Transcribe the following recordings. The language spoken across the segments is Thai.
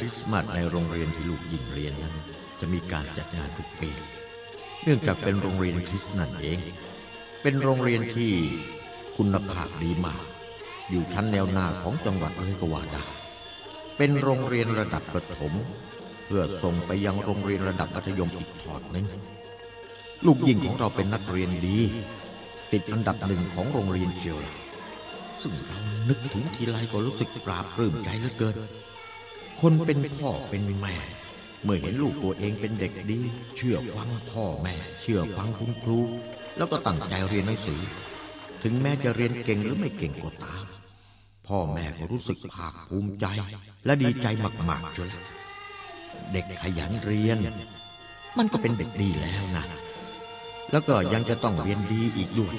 คริสต์มาสในโรงเรียนที่ลูกหญิงเรียนนั้น จะมีการจัดงานทุกปี เนื่องจากเป็นโรงเรียนคริสต์นั่นเอง เป็นโรงเรียนที่คุณภาพดีมาก อยู่ชั้นแนวหน้าของจังหวัดเลยก็ว่าได้เป็นโรงเรียนระดับประถม เพื่อส่งไปยังโรงเรียนระดับมัธยมอีกทอดหนึ่งลูกหญิงของเราเป็นนักเรียนดี ติดอันดับหนึ่งของโรงเรียนเชียวล่ะซึ่งเรานึกถึงทีไรก็รู้สึกปราบปลื้มใจเหลือเกิน คนเป็นพ่อเป็นแม่ เมื่อเห็นลูกตัวเองเป็นเด็กดี เชื่อฟังพ่อแม่ เชื่อฟังคุณครู แล้วก็ตั้งใจเรียนหนังสือ ถึงแม้จะเรียนเก่งหรือไม่เก่งก็ตาม พ่อแม่ก็รู้สึกภาคภูมิใจ และดีใจมากๆจนเด็กขยันเรียน มันก็เป็นเด็กดีแล้วนะ แล้วก็ยังจะต้องเรียนดีอีกด้วย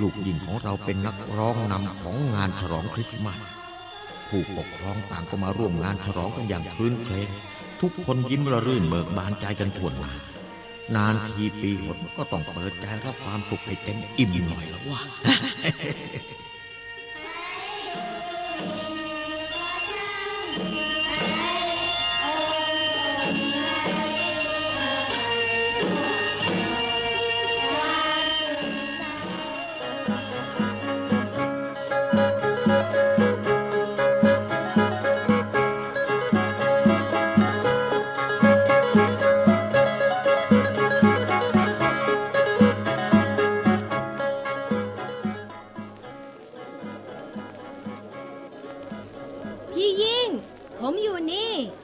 ลูกหญิงของเราเป็นนักร้องนำของงานฉลองคริสต์มาส ผู้ปกครองต่างก็มาร่วมงานฉลองกันอย่างคลื้นเครงทุกคนยิ้มระรื่นเบิกบานใจกันทั่วหน้านานทีปีหนก็ต้องเปิดใจรับความสุขให้เต็มอิ่มหน่อยแล้วว่า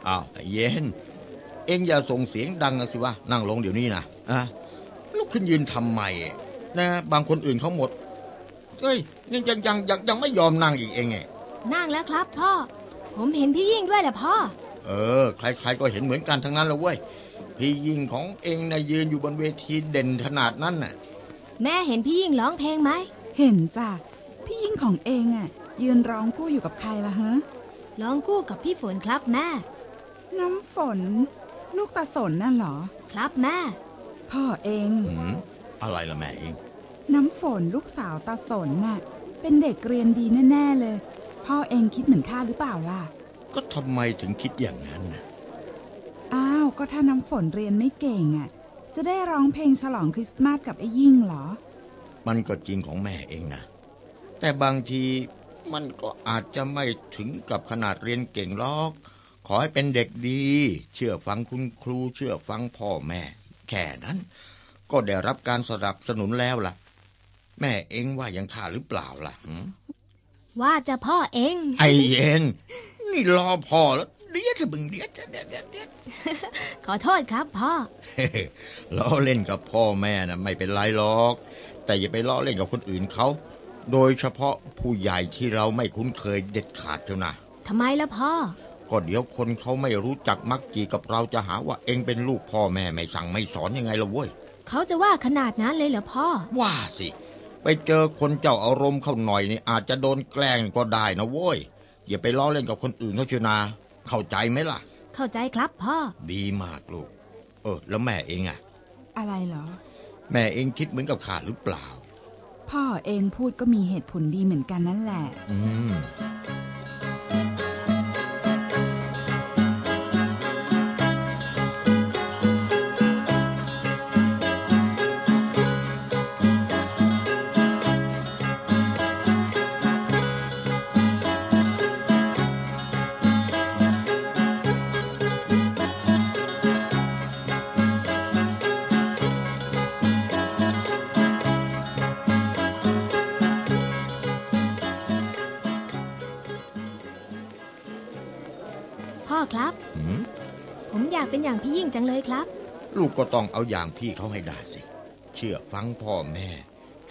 อ้าวไอ้เย็น เอ็งอย่าส่งเสียงดังนะสิวะนั่งลงเดี๋ยวนี้นะอะลุกขึ้นยืนทำไมนะ บางคนอื่นเขาหมดเฮ้ยยังยังยังยังยังไม่ยอมนั่งอีกเองไงนั่งแล้วครับพ่อ ผมเห็นพี่ยิ่งด้วยแหละพ่อ เออ ใครๆก็เห็นเหมือนกันทั้งนั้นแล้วเว้ยพี่ยิ่งของเองนะยืนอยู่บนเวทีเด่นขนาดนั้นน่ะ แม่เห็นพี่ยิ่งร้องเพลงไหมเห็นจ้ะพี่ยิ่งของเองอะ ยืนร้องคู่อยู่กับใครล่ะฮะร้องคู่กับพี่ฝนครับแม่ น้ำฝน ลูกตาสนน่ะเหรอ ครับแม่ พ่อเอง หืมอะไรล่ะแม่เอง น้ำฝนลูกสาวตาสนน่ะ เป็นเด็กเรียนดีแน่ๆเลย พ่อเองคิดเหมือนข้าหรือเปล่าล่ะ ก็ทำไมถึงคิดอย่างนั้นน่ะอ้าว ก็ถ้าน้ำฝนเรียนไม่เก่งอะ จะได้ร้องเพลงฉลองคริสต์มาสกับไอ้ยิ่งเหรอ มันก็จริงของแม่เองนะ แต่บางทีมันก็อาจจะไม่ถึงกับขนาดเรียนเก่งหรอก ขอให้เป็นเด็กดี เชื่อฟังคุณครูเชื่อฟังพ่อแม่ แค่นั้น ก็ได้รับการสนับสนุนแล้วล่ะ แม่เองว่ายังข้าหรือเปล่าล่ะหืมว่าจะพ่อเอง ไอเย็น นี่รอพ่อแล้วเดี๋ยวจะบึงเดี๋ยวจะเดี๋ยวเดี๋ยวเดี๋ยวขอโทษครับพ่อเฮ้ๆล้อเล่นกับพ่อแม่นะไม่เป็นไรหรอก แต่อย่าไปล้อเล่นกับคนอื่นเขาโดยเฉพาะผู้ใหญ่ที่เราไม่คุ้นเคยเด็ดขาดเท่านะทำไมล่ะพ่อ ก็เดี๋ยวคนเขาไม่รู้จักมักจีกับเราจะหาว่าเองเป็นลูกพ่อแม่ไม่สั่งไม่สอนยังไงล่ะเว้ยเขาจะว่าขนาดนั้นเลยเหรอพ่อ ว่าสิ ไปเจอคนเจ้าอารมณ์เข้าหน่อยนี่อาจจะโดนแกล้งก็ได้นะเว้ยอย่าไปล้อเล่นกับคนอื่นเขาเชียวนา เข้าใจไหมล่ะ เข้าใจครับพ่อ ดีมากลูก เออ แล้วแม่เองอะอะไรเหรอ แม่เองคิดเหมือนกับขาดหรือเปล่า พ่อเองพูดก็มีเหตุผลดีเหมือนกันนั่นแหละ อืม จังเลยครับ ลูกก็ต้องเอาอย่างพี่เขาให้ได้สิ เชื่อฟังพ่อแม่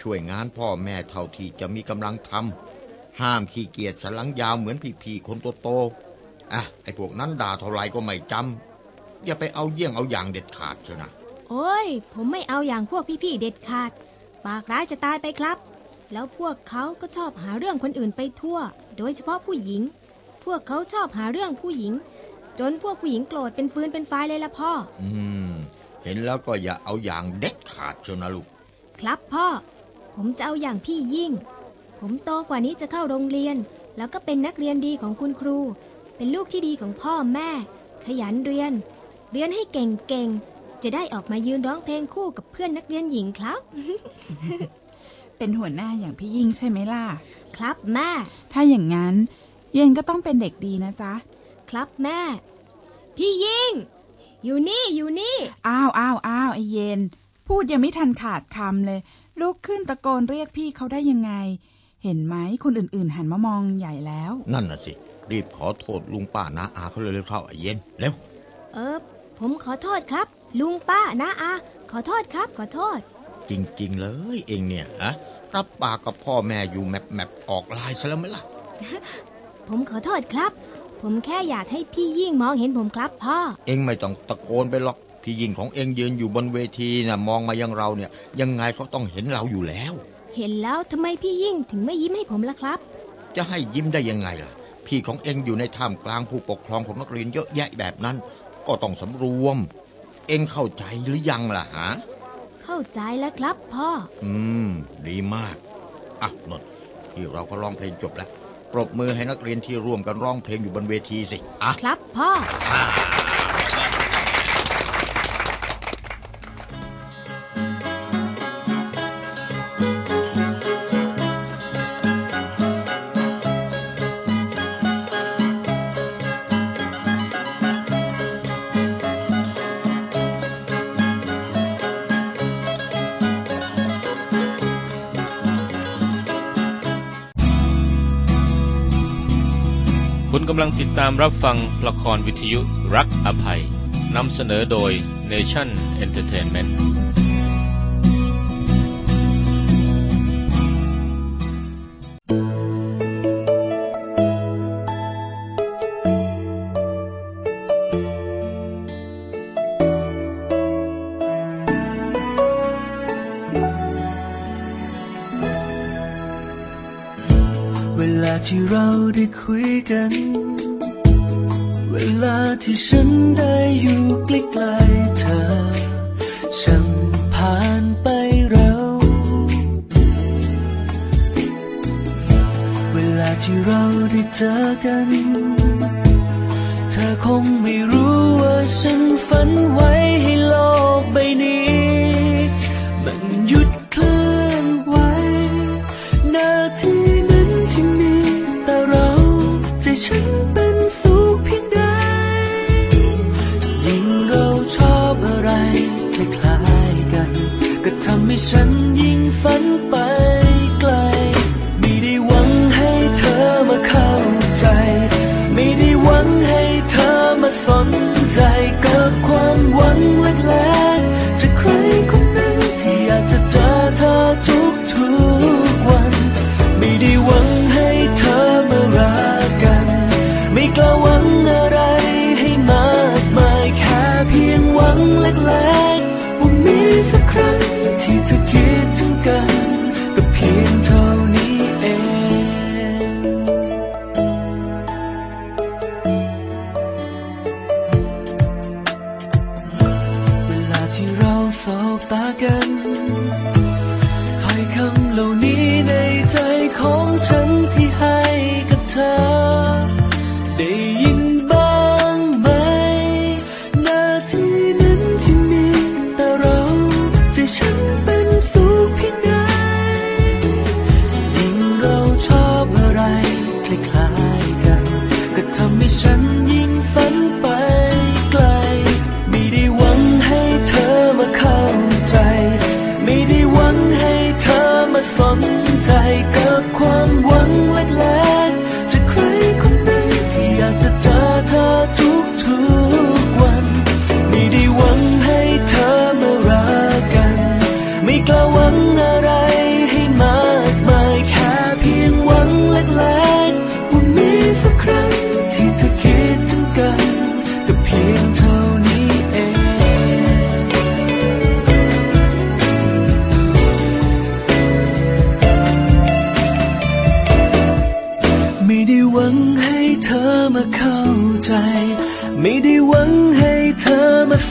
ช่วยงานพ่อแม่เท่าที่จะมีกำลังทำห้ามขี้เกียจสนหลังยาวเหมือนพี่ๆคนโตๆอะไอ้พวกนั้นด่าเท่าไรก็ไม่จำอย่าไปเอาเยี่ยงเอาอย่างเด็ดขาดเชียวนะโอ้ย ผมไม่เอาอย่างพวกพี่ๆเด็ดขาด ปากร้ายจะตายไปครับ แล้วพวกเขาก็ชอบหาเรื่องคนอื่นไปทั่ว โดยเฉพาะผู้หญิง พวกเขาชอบหาเรื่องผู้หญิง จนพวกผู้หญิงโกรธเป็นฟืนเป็นไฟเลยละพ่อ อืม เห็นแล้วก็อย่าเอาอย่างเด็ดขาดเชียวนะลูก ครับพ่อ ผมจะเอาอย่างพี่ยิ่ง ผมโตกว่านี้จะเข้าโรงเรียน แล้วก็เป็นนักเรียนดีของคุณครู เป็นลูกที่ดีของพ่อแม่ ขยันเรียน เรียนให้เก่งๆ จะได้ออกมายืนร้องเพลงคู่กับเพื่อนนักเรียนหญิงครับ เป็นหัวหน้าอย่างพี่ยิ่งใช่ไหมล่ะ ครับแม่ ถ้าอย่างนั้นเย็นก็ต้องเป็นเด็กดีนะจ๊ะ ครับแม่ พี่ยิ่ง อยู่นี่อยู่นี่ อ้าวอ้าวอ้าวไอเย็น พูดยังไม่ทันขาดคำเลย ลุกขึ้นตะโกนเรียกพี่เขาได้ยังไง เห็นไหมคนอื่นๆ หันมามองใหญ่แล้ว นั่นน่ะสิ รีบขอโทษลุงป้านาอาเขาเลยเร็วเข้าไอ้เย็นเร็วเออผมขอโทษครับ ลุงป้านะอา ขอโทษครับ ขอโทษ จริงๆเลยเองเนี่ยฮะรับปากกับพ่อแม่อยู่แมปแมปออกลายซะแล้วไหมล่ะ ผมขอโทษครับ ผมแค่อยากให้พี่ยิ่งมองเห็นผมครับพ่อ เองไม่ต้องตะโกนไปหรอก พี่ยิงของเองยืนอยู่บนเวทีนะมองมายังเราเนี่ย ยังไงก็ต้องเห็นเราอยู่แล้ว เห็นแล้วทำไมพี่ยิ่งถึงไม่ยิ้มให้ผมล่ะครับ จะให้ยิ้มได้ยังไงล่ะ พี่ของเองอยู่ในท่ามกลางผู้ปกครองของนักเรียนเยอะแยะแบบนั้น ก็ต้องสำรวม เองเข้าใจหรือยังล่ะฮะเข้าใจแล้วครับพ่อ อืม ดีมาก อะนนท์ที่เราก็ร้องเพลงจบแล้ว ปรบมือให้นักเรียนที่ร่วมกันร้องเพลงอยู่บนเวทีสิอะครับพ่อำลังติดตามรับฟังละครวิทยุรักอภัย นำเสนอโดย Nation Entertainment เวลาที่เราได้คุยกัน เวลาที่ฉันได้อยู่ใกล้ๆเธอ ฉันผ่านไปเร็วเวลาที่เราได้เจอกัน เธอคงไม่รู้ว่าฉันฝันไว้ให้โลกใบนี้ มันหยุดเคลื่อนไหวนาทีนั้นที่มีแต่เราใจฉันเป็น ฉันยิ่งฝันไปไกล ไม่ได้หวังให้เธอมาเข้าใจ ไม่ได้หวังให้เธอมาสนใจกับความหวังเล็กๆ One.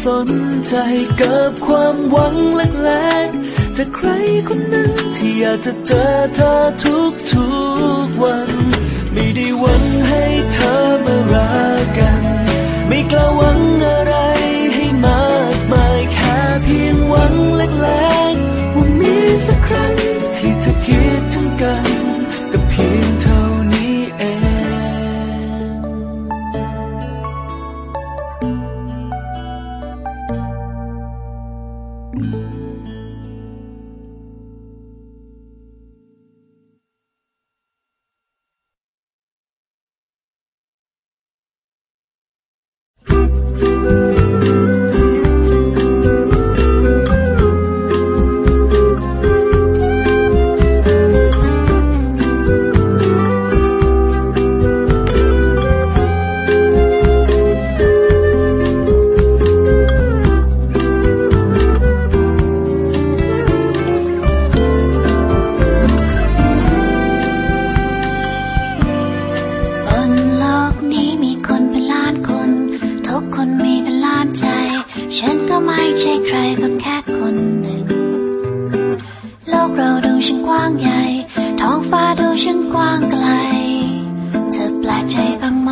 สนใจเกับความหวังเล็กๆจะใครคนนึงที่อยากจะเจอเธอทุกๆวัน ไม่ได้หวังให ฉันก็ไม่ใช่ใครก็แค่คนหนึ่ง โลกเราดูช่างกว้างใหญ่ ท้องฟ้าดูช่างกว้างไกล เธอแปลกใจบ้างไหม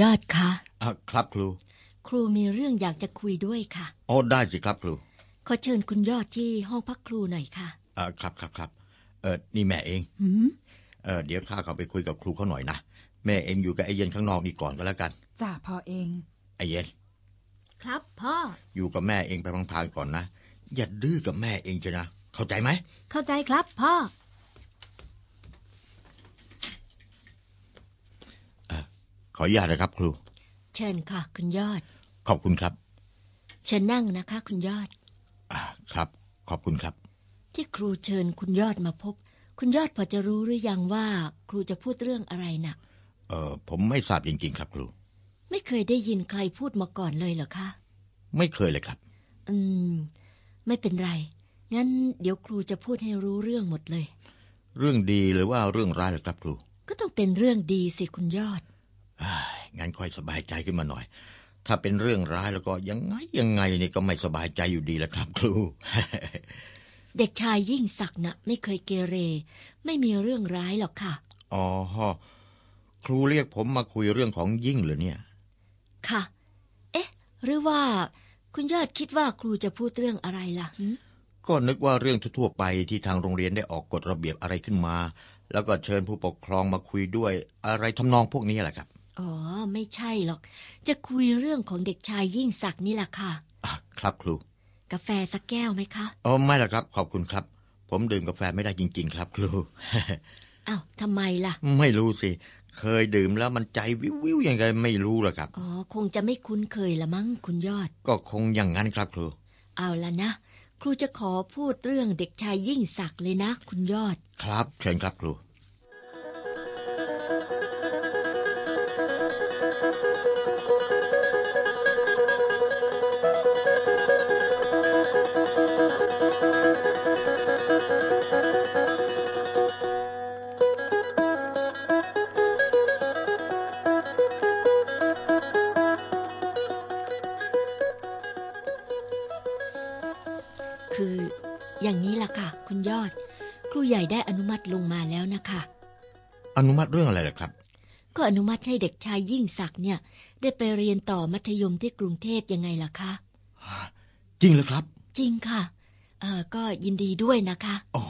ยอดคะอะครับครู ครูมีเรื่องอยากจะคุยด้วยค่ะอ๋อได้สิครับครู ขอเชิญคุณยอดที่ห้องพักครูหน่อยค่ะอะครับครับครับเออนี่แม่เองอืมเออเดี๋ยวข้าเขาไปคุยกับครูเขาหน่อยนะแม่เอ็มอยู่กับไอเย็นข้างนอกนี่ก่อนก็แล้วกันจ่าพอเอง ไอเย็น ครับพ่อ อยู่กับแม่เองไปพังๆก่อนนะ อย่าดื้อกับแม่เองเชนะ เข้าใจไหม เข้าใจครับพ่อ ขออนุญาตนะครับ ครู เชิญค่ะ คุณยอด ขอบคุณครับ เชิญนั่งนะคะ คุณยอดอ่าครับ ขอบคุณครับ ที่ครูเชิญคุณยอดมาพบ คุณยอดพอจะรู้หรือยังว่า ครูจะพูดเรื่องอะไรนะ่ะ เออผมไม่ทราบจริงๆ ครับ ครู ไม่เคยได้ยินใครพูดมาก่อนเลยเหรอคะไม่เคยเลยครับ อืม ไม่เป็นไร งั้นเดี๋ยวครูจะพูดให้รู้เรื่องหมดเลย เรื่องดีหรือว่าเรื่องร้ายเหรอครับครู ก็ต้องเป็นเรื่องดีสิคุณยอดอ้าย งั้นค่อยสบายใจขึ้นมาหน่อย ถ้าเป็นเรื่องร้ายแล้วก็ยังไงยังไงนี่ก็ไม่สบายใจอยู่ดีแหละครับครู เด็กชายยิ่งศักดิ์น่ะไม่เคยเกเร ไม่มีเรื่องร้ายหรอกค่ะ อ๋อ ครูเรียกผมมาคุยเรื่องของยิ่งเหรอเนี่ย ค่ะ เอ๊ะ หรือว่าคุณยอดคิดว่าครูจะพูดเรื่องอะไรล่ะหึก็นึกว่าเรื่องทั่วๆไปที่ทางโรงเรียนได้ออกกฎระเบียบอะไรขึ้นมา แล้วก็เชิญผู้ปกครองมาคุยด้วยอะไรทำนองพวกนี้แหละครับ อ๋อ ไม่ใช่หรอก จะคุยเรื่องของเด็กชายยิ่งศักดิ์นี่แหละค่ะอะครับครู กาแฟสักแก้วไหมคะอ๋อไม่ละครับ ขอบคุณครับ ผมดื่มกาแฟไม่ได้จริง ๆ ครับครูอ้าวทำไมล่ะ ไม่รู้สิ เคยดื่มแล้วมันใจวิววิวยังไงไม่รู้หรอกครับ อ๋อ คงจะไม่คุ้นเคยละมั้งคุณยอด ก็คงอย่างนั้นครับครู เอาละนะ ครูจะขอพูดเรื่องเด็กชายยิ่งศักดิ์เลยนะ คุณยอด ครับ เชิญครับครู ติเรื่องอะไรล่ะครับ ก็อนุมัติให้เด็กชายยิ่งศักดิ์เนี่ย ได้ไปเรียนต่อมัธยมที่กรุงเทพยังไงล่ะคะ จริงเหรือครับ จริงค่ะ เออก็ยินดีด้วยนะคะ อ๋อ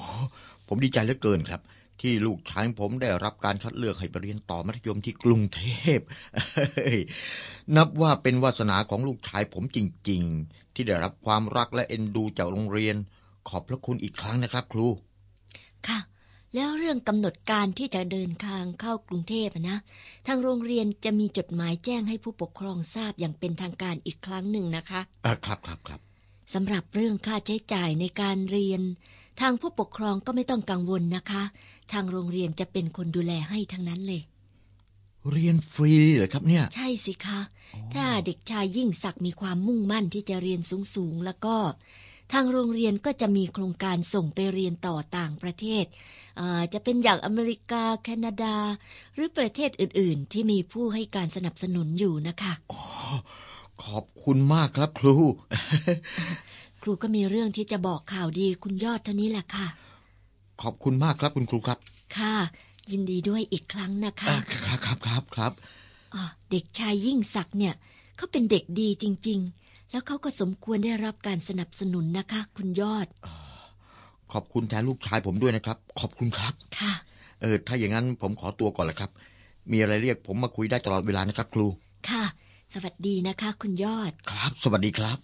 ผมดีใจเหลือเกินครับ ที่ลูกชายผมได้รับการคัดเลือกให้ไปเรียนต่อมัธยมที่กรุงเทพเฮ้ยนับว่าเป็นวาสนาของลูกชายผมจริง ๆ ที่ได้รับความรักและเอ็นดูจากโรงเรียน ขอบพระคุณอีกครั้งนะครับ ครู ค่ะ แล้วเรื่องกำหนดการที่จะเดินทางเข้ากรุงเทพอะนะ ทางโรงเรียนจะมีจดหมายแจ้งให้ผู้ปกครองทราบอย่างเป็นทางการอีกครั้งหนึ่งนะคะอ่าครับครับครับสำหรับเรื่องค่าใช้จ่ายในการเรียน ทางผู้ปกครองก็ไม่ต้องกังวลนะคะ ทางโรงเรียนจะเป็นคนดูแลให้ทั้งนั้นเลย เรียนฟรีเหรอครับเนี่ย ใช่สิคะ ถ้าเด็กชายยิ่งศักดิ์มีความมุ่งมั่นที่จะเรียนสูงๆแล้วก็ ทางโรงเรียนก็จะมีโครงการส่งไปเรียนต่อต่างประเทศอ่าจะเป็นอย่างอเมริกา แคนาดา หรือประเทศอื่น ๆ ที่มีผู้ให้การสนับสนุนอยู่นะคะอ๋อขอบคุณมากครับครู ครูก็มีเรื่องที่จะบอกข่าวดีคุณยอดเท่านี้แหละค่ะ ขอบคุณมากครับคุณครูครับ ค่ะ ยินดีด้วยอีกครั้งนะคะอ่าครับครับครับครับอ่าเด็กชายยิ่งศักดิ์เนี่ยเขาเป็นเด็กดีจริง ๆ แล้วเขาก็สมควรได้รับการสนับสนุนนะคะ คุณยอด ขอบคุณแทนลูกชายผมด้วยนะครับ ขอบคุณครับ ค่ะ เออ ถ้าอย่างนั้นผมขอตัวก่อนละครับ มีอะไรเรียกผมมาคุยได้ตลอดเวลานะครับ ครู ค่ะ สวัสดีนะคะ คุณยอด ครับ สวัสดีครับ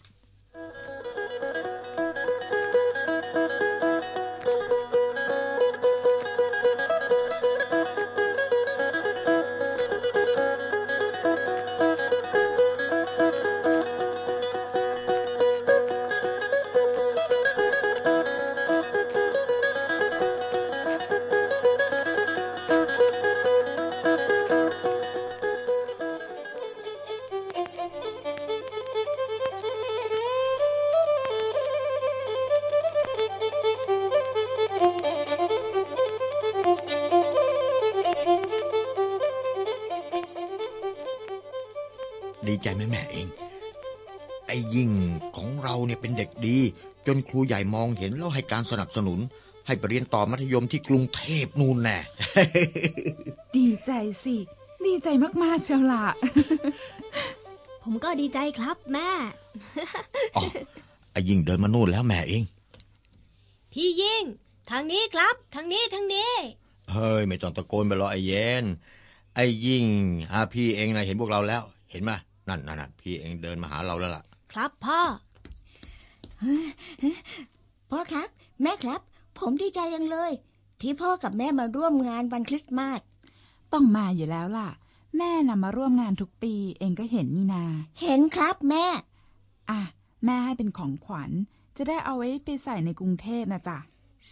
นครูใหญ่มองเห็นแล้วให้การสนับสนุน ให้ไปเรียนต่อมัธยมที่กรุงเทพนู่นแน่ ดีใจสิ ดีใจมากๆเชียวล่ะ ผมก็ดีใจครับแม่ อ๋อไอ้ยิ่งเดินมานู่นแล้วแม่เอง พี่ยิ่ง ทางนี้ครับ ทางนี้ทางนี้ เฮ้ย ไม่ต้องตะโกนไปหรอกไอ้เย็น ไอ้ยิ่งอาพี่เองนะเห็นพวกเราแล้ว เห็นไหมนั่นนั่นน่ะพี่เองเดินมาหาเราแล้วล่ะ ครับพ่อ พ่อครับ แม่ครับ ผมดีใจยังเลย ที่พ่อกับแม่มาร่วมงานวันคริสต์มาสต้องมาอยู่แล้วล่ะ แม่นำมาร่วมงานทุกปี เองก็เห็นนี่นา เห็นครับแม่ อะ แม่ให้เป็นของขวัญ จะได้เอาไว้ไปใส่ในกรุงเทพนะจ๊ะ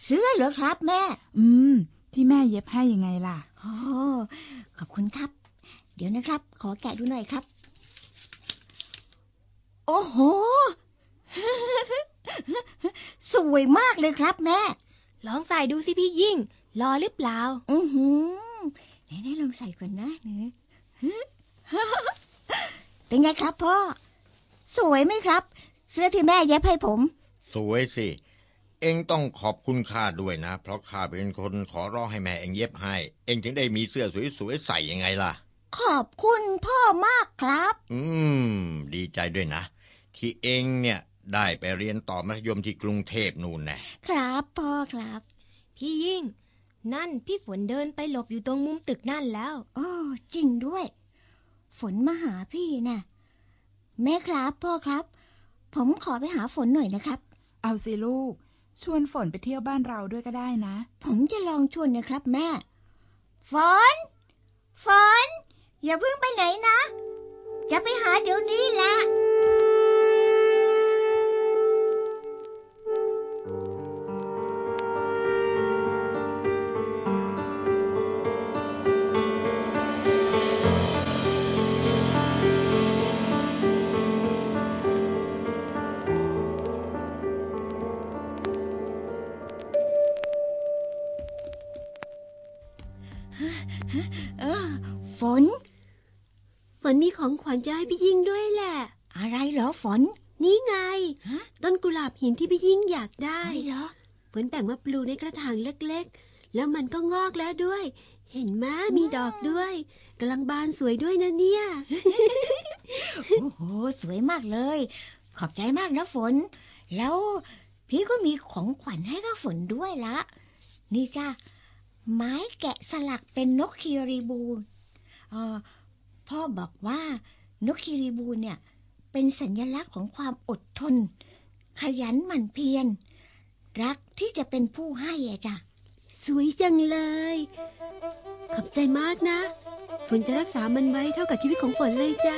เสื้อเหรอครับ แม่ อืม ที่แม่เย็บให้ยังไงล่ะโอ้ขอบคุณครับ เดี๋ยวนะครับ ขอแกะดูหน่อยครับ โอ้โห สวยมากเลยครับแม่ ลองใส่ดูสิพี่ยิ่งรอหรือเปล่า อือหือไหนๆลองใส่ก่อนนะเนี่ยเป็นไงครับพ่อ สวยไหมครับ เสื้อที่แม่เย็บให้ผม สวยสิ เองต้องขอบคุณข้าด้วยนะ เพราะข้าเป็นคนขอร้องให้แม่เองเย็บให้ เองถึงได้มีเสื้อสวยๆใส่ยังไงล่ะ ขอบคุณพ่อมากครับ อืม ดีใจด้วยนะ ที่เองเนี่ย ได้ไปเรียนต่อมัธยมที่กรุงเทพนู่นแน่ครับพ่อครับ พี่ยิ่ง นั่นพี่ฝนเดินไปหลบอยู่ตรงมุมตึกนั่นแล้วโอ้จริงด้วย ฝนมาหาพี่นะแม่ครับพ่อครับ ผมขอไปหาฝนหน่อยนะครับ เอาสิลูก ชวนฝนไปเที่ยวบ้านเราด้วยก็ได้นะ ผมจะลองชวนนะครับแม่ ฝน ฝน อย่าเพิ่งไปไหนนะ จะไปหาเดี๋ยวนี้แหละ ฝน ฝนมีของขวัญจะให้พี่ยิ่งด้วยแหละ อะไรเหรอฝน นี่ไงฮะต้นกุหลาบหินที่พี่ยิ่งอยากได้อะไรเหรอฝนแบ่งมาปลูกในกระถางเล็กๆ แล้วมันก็งอกแล้วด้วย เห็นไหมมีดอกด้วยกำลังบานสวยด้วยนะเนี่ย โอ้โห สวยมากเลย ขอบใจมากนะฝน แล้วพี่ก็มีของขวัญให้กับฝนด้วยละ นี่จ้า ไม้แกะสลักเป็นนกคีรีบูนออพ่อบอกว่านกคีรีบูนเนี่ยเป็นสัญลักษณ์ของความอดทน ขยันหมั่นเพียร รักที่จะเป็นผู้ให้อะจ้ะสวยจังเลย ขอบใจมากนะ ฝนจะรักษามันไว้เท่ากับชีวิตของฝนเลยจ้า